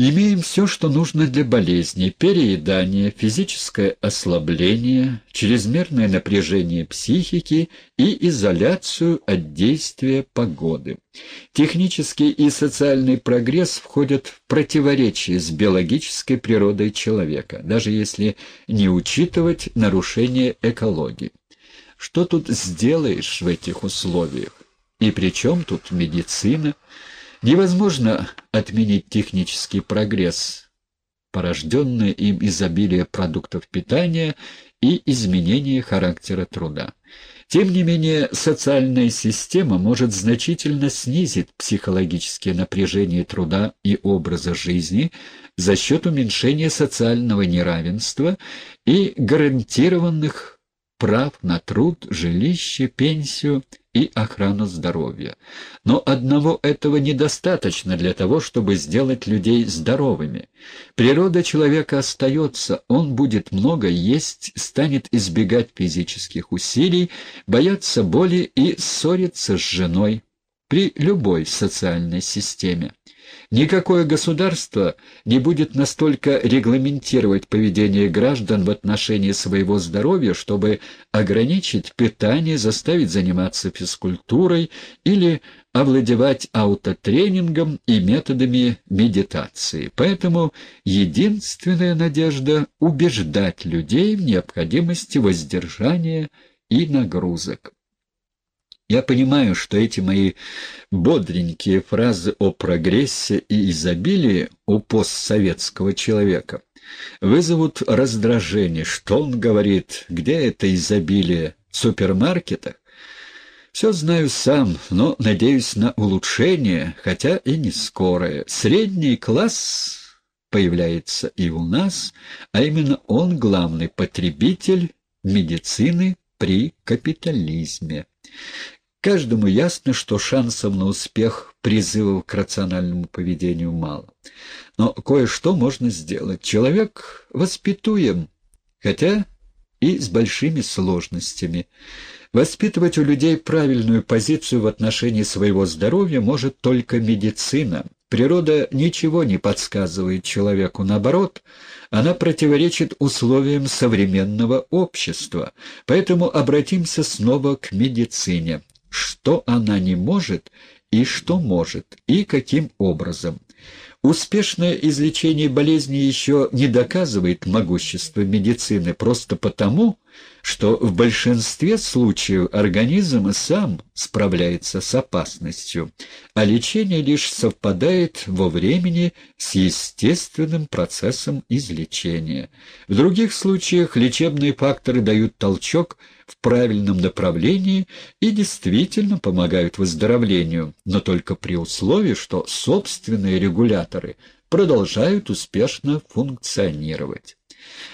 Имеем все, что нужно для болезни. Переедание, физическое ослабление, чрезмерное напряжение психики и изоляцию от действия погоды. Технический и социальный прогресс входят в противоречие с биологической природой человека, даже если не учитывать нарушение экологии. Что тут сделаешь в этих условиях? И при чем тут медицина? Невозможно отменить технический прогресс, порожденный им изобилие продуктов питания и изменение характера труда. Тем не менее, социальная система может значительно снизить психологические напряжения труда и образа жизни за счет уменьшения социального неравенства и гарантированных прав на труд, жилище, пенсию и охрану здоровья. Но одного этого недостаточно для того, чтобы сделать людей здоровыми. Природа человека остается, он будет много есть, станет избегать физических усилий, бояться боли и ссориться с женой при любой социальной системе. Никакое государство не будет настолько регламентировать поведение граждан в отношении своего здоровья, чтобы ограничить питание, заставить заниматься физкультурой или овладевать аутотренингом и методами медитации. Поэтому единственная надежда — убеждать людей в необходимости воздержания и нагрузок. Я понимаю, что эти мои бодренькие фразы о прогрессе и изобилии у постсоветского человека вызовут раздражение. Что он говорит? Где это изобилие? В супермаркетах? Все знаю сам, но надеюсь на улучшение, хотя и не скорое. Средний класс появляется и у нас, а именно он главный потребитель медицины при капитализме. Каждому ясно, что шансов на успех призывов к рациональному поведению мало. Но кое-что можно сделать. Человек воспитуем, хотя и с большими сложностями. Воспитывать у людей правильную позицию в отношении своего здоровья может только медицина. Природа ничего не подсказывает человеку, наоборот, она противоречит условиям современного общества. Поэтому обратимся снова к медицине что она не может и что может, и каким образом. Успешное излечение болезни еще не доказывает могущество медицины просто потому, что в большинстве случаев организм сам справляется с опасностью, а лечение лишь совпадает во времени с естественным процессом излечения. В других случаях лечебные факторы дают толчок в правильном направлении и действительно помогают выздоровлению, но только при условии, что собственные регуляторы продолжают успешно функционировать.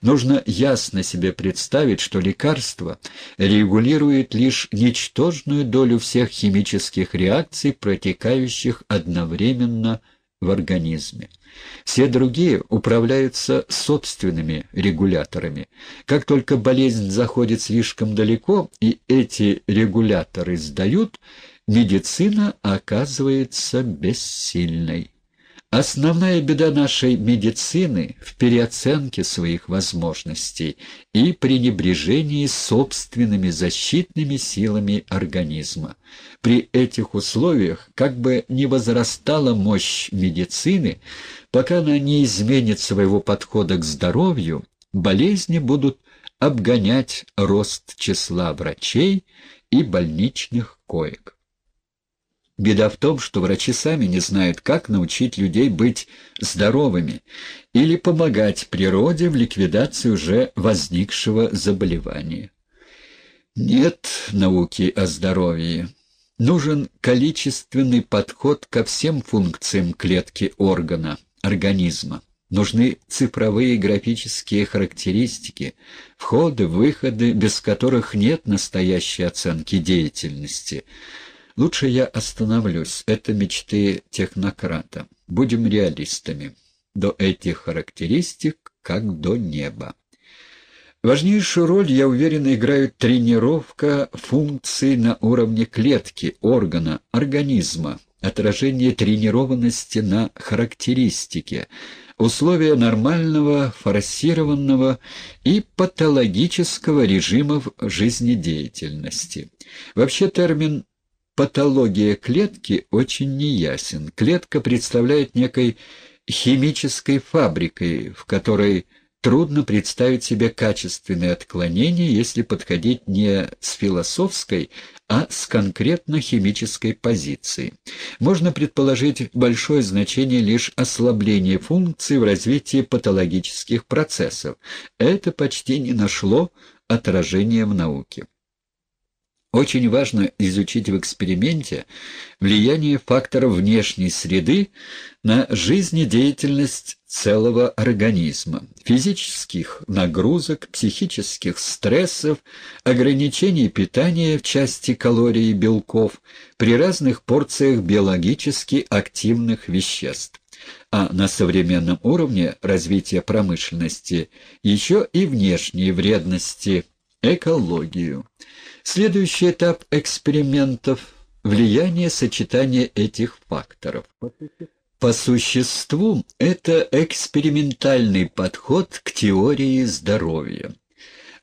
Нужно ясно себе представить, что лекарство регулирует лишь ничтожную долю всех химических реакций, протекающих одновременно в организме. Все другие управляются собственными регуляторами. Как только болезнь заходит слишком далеко, и эти регуляторы сдают, медицина оказывается бессильной. Основная беда нашей медицины в переоценке своих возможностей и пренебрежении собственными защитными силами организма. При этих условиях, как бы ни возрастала мощь медицины, пока она не изменит своего подхода к здоровью, болезни будут обгонять рост числа врачей и больничных коек. Беда в том, что врачи сами не знают, как научить людей быть здоровыми или помогать природе в ликвидации уже возникшего заболевания. Нет науки о здоровье. Нужен количественный подход ко всем функциям клетки органа, организма. Нужны цифровые графические характеристики, входы, выходы, без которых нет настоящей оценки деятельности – Лучше я остановлюсь. Это мечты технократа. Будем реалистами. До этих характеристик, как до неба. Важнейшую роль, я уверен, играет тренировка функций на уровне клетки, органа, организма, отражение тренированности на характеристике, условия нормального, форсированного и патологического режимов жизнедеятельности. Вообще термин «патология клетки» очень неясен. Клетка представляет некой химической фабрикой, в которой Трудно представить себе качественные отклонения, если подходить не с философской, а с конкретно химической позиции. Можно предположить большое значение лишь ослабления функций в развитии патологических процессов. Это почти не нашло отражения в науке. Очень важно изучить в эксперименте влияние факторов внешней среды на жизнедеятельность целого организма, физических нагрузок, психических стрессов, ограничений питания в части калорий и белков при разных порциях биологически активных веществ а на современном уровне развития промышленности еще и внешние вредности, экологию. Следующий этап экспериментов – влияние сочетания этих факторов. По существу, это экспериментальный подход к теории здоровья.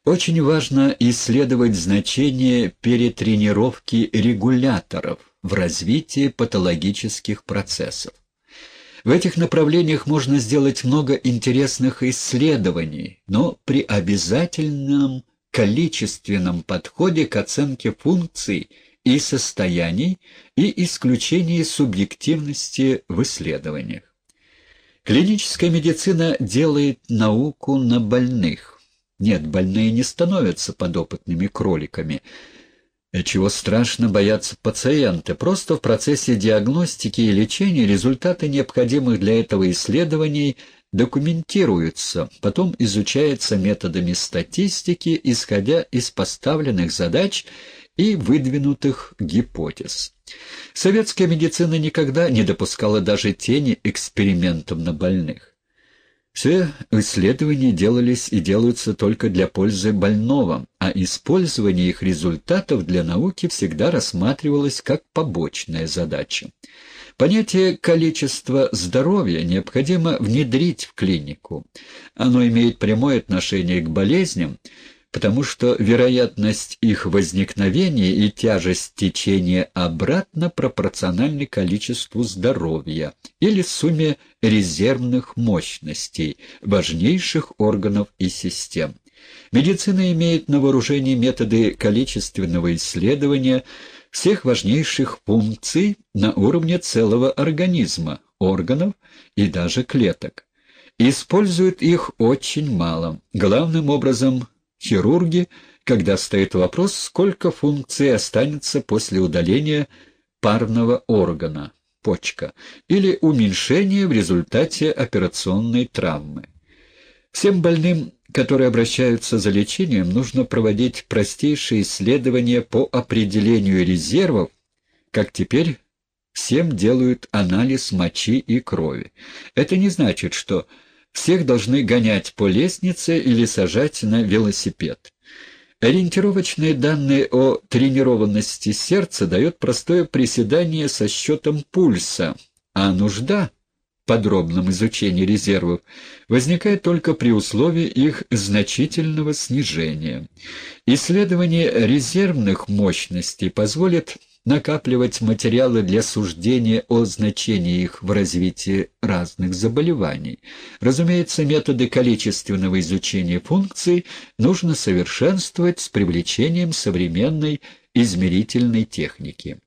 Очень важно исследовать значение перетренировки регуляторов в развитии патологических процессов. В этих направлениях можно сделать много интересных исследований, но при обязательном количественном подходе к оценке функций и состояний и исключении субъективности в исследованиях. Клиническая медицина делает науку на больных. Нет, больные не становятся подопытными кроликами. Чего страшно боятся пациенты. Просто в процессе диагностики и лечения результаты необходимых для этого исследований – документируются, потом изучаются методами статистики, исходя из поставленных задач и выдвинутых гипотез. Советская медицина никогда не допускала даже тени экспериментов на больных. Все исследования делались и делаются только для пользы больного, а использование их результатов для науки всегда рассматривалось как побочная задача. Понятие количества здоровья необходимо внедрить в клинику. Оно имеет прямое отношение к болезням, потому что вероятность их возникновения и тяжесть течения обратно пропорциональны количеству здоровья или сумме резервных мощностей, важнейших органов и систем. Медицина имеет на вооружении методы количественного исследования – всех важнейших функций на уровне целого организма, органов и даже клеток. Используют их очень мало. Главным образом хирурги, когда стоит вопрос, сколько функций останется после удаления парного органа, почка, или уменьшения в результате операционной травмы. Всем больным которые обращаются за лечением, нужно проводить простейшие исследования по определению резервов, как теперь всем делают анализ мочи и крови. Это не значит, что всех должны гонять по лестнице или сажать на велосипед. Ориентировочные данные о тренированности сердца дают простое приседание со счетом пульса, а нужда подробном изучении резервов возникает только при условии их значительного снижения. Исследование резервных мощностей позволит накапливать материалы для суждения о значении их в развитии разных заболеваний. Разумеется, методы количественного изучения функций нужно совершенствовать с привлечением современной измерительной техники.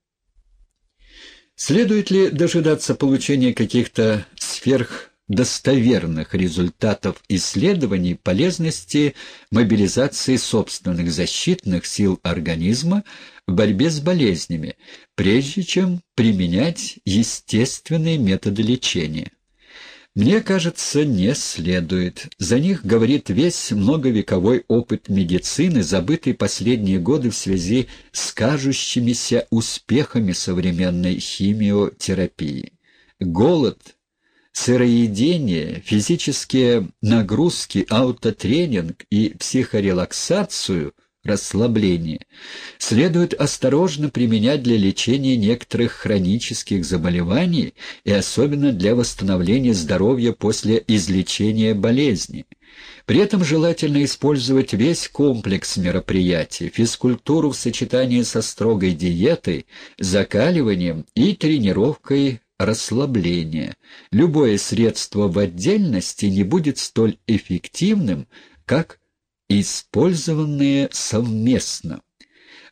Следует ли дожидаться получения каких-то сверхдостоверных результатов исследований полезности мобилизации собственных защитных сил организма в борьбе с болезнями, прежде чем применять естественные методы лечения? Мне кажется, не следует. За них говорит весь многовековой опыт медицины, забытый последние годы в связи с кажущимися успехами современной химиотерапии. Голод, сыроедение, физические нагрузки, аутотренинг и психорелаксацию расслабление, следует осторожно применять для лечения некоторых хронических заболеваний и особенно для восстановления здоровья после излечения болезни. При этом желательно использовать весь комплекс мероприятий, физкультуру в сочетании со строгой диетой, закаливанием и тренировкой расслабления. Любое средство в отдельности не будет столь эффективным, как использованные совместно.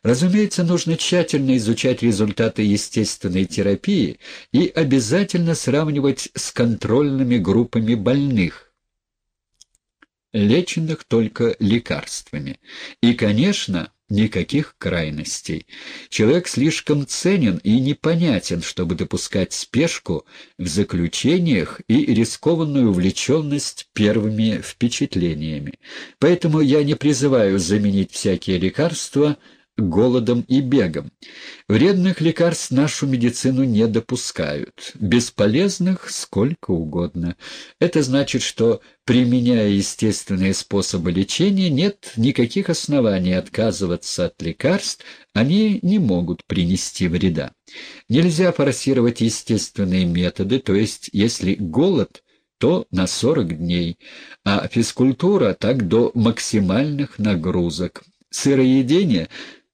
Разумеется, нужно тщательно изучать результаты естественной терапии и обязательно сравнивать с контрольными группами больных, леченных только лекарствами. И, конечно, Никаких крайностей. Человек слишком ценен и непонятен, чтобы допускать спешку в заключениях и рискованную увлеченность первыми впечатлениями. Поэтому я не призываю заменить всякие лекарства голодом и бегом. Вредных лекарств нашу медицину не допускают, бесполезных сколько угодно. Это значит, что, применяя естественные способы лечения, нет никаких оснований отказываться от лекарств, они не могут принести вреда. Нельзя форсировать естественные методы, то есть если голод – то на 40 дней, а физкультура так до максимальных нагрузок. Сыроедение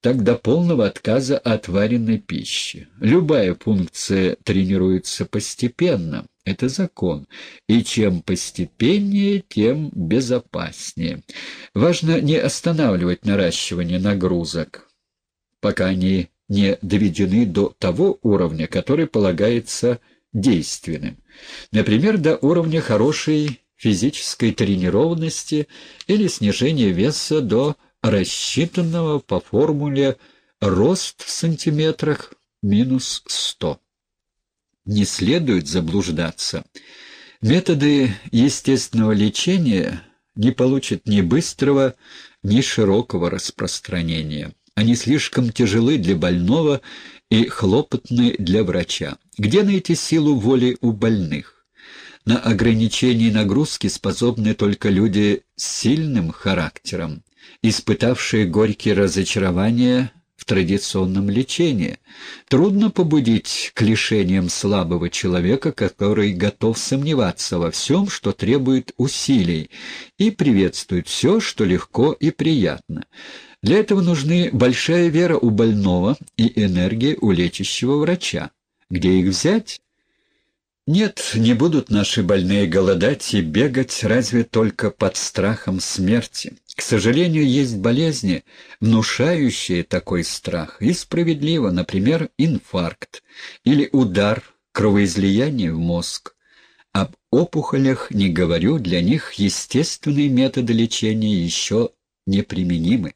так до полного отказа от вареной пищи. Любая функция тренируется постепенно. Это закон. И чем постепеннее, тем безопаснее. Важно не останавливать наращивание нагрузок, пока они не доведены до того уровня, который полагается действенным. Например, до уровня хорошей физической тренированности или снижения веса до рассчитанного по формуле рост в сантиметрах минус 100. Не следует заблуждаться. Методы естественного лечения не получат ни быстрого, ни широкого распространения. Они слишком тяжелы для больного и хлопотны для врача. Где найти силу воли у больных? На ограничение нагрузки способны только люди с сильным характером испытавшие горькие разочарования в традиционном лечении. Трудно побудить к лишениям слабого человека, который готов сомневаться во всем, что требует усилий, и приветствует все, что легко и приятно. Для этого нужны большая вера у больного и энергия у лечащего врача. Где их взять? Нет, не будут наши больные голодать и бегать разве только под страхом смерти. К сожалению, есть болезни, внушающие такой страх, и справедливо, например, инфаркт или удар, кровоизлияние в мозг. Об опухолях не говорю, для них естественные методы лечения еще неприменимы.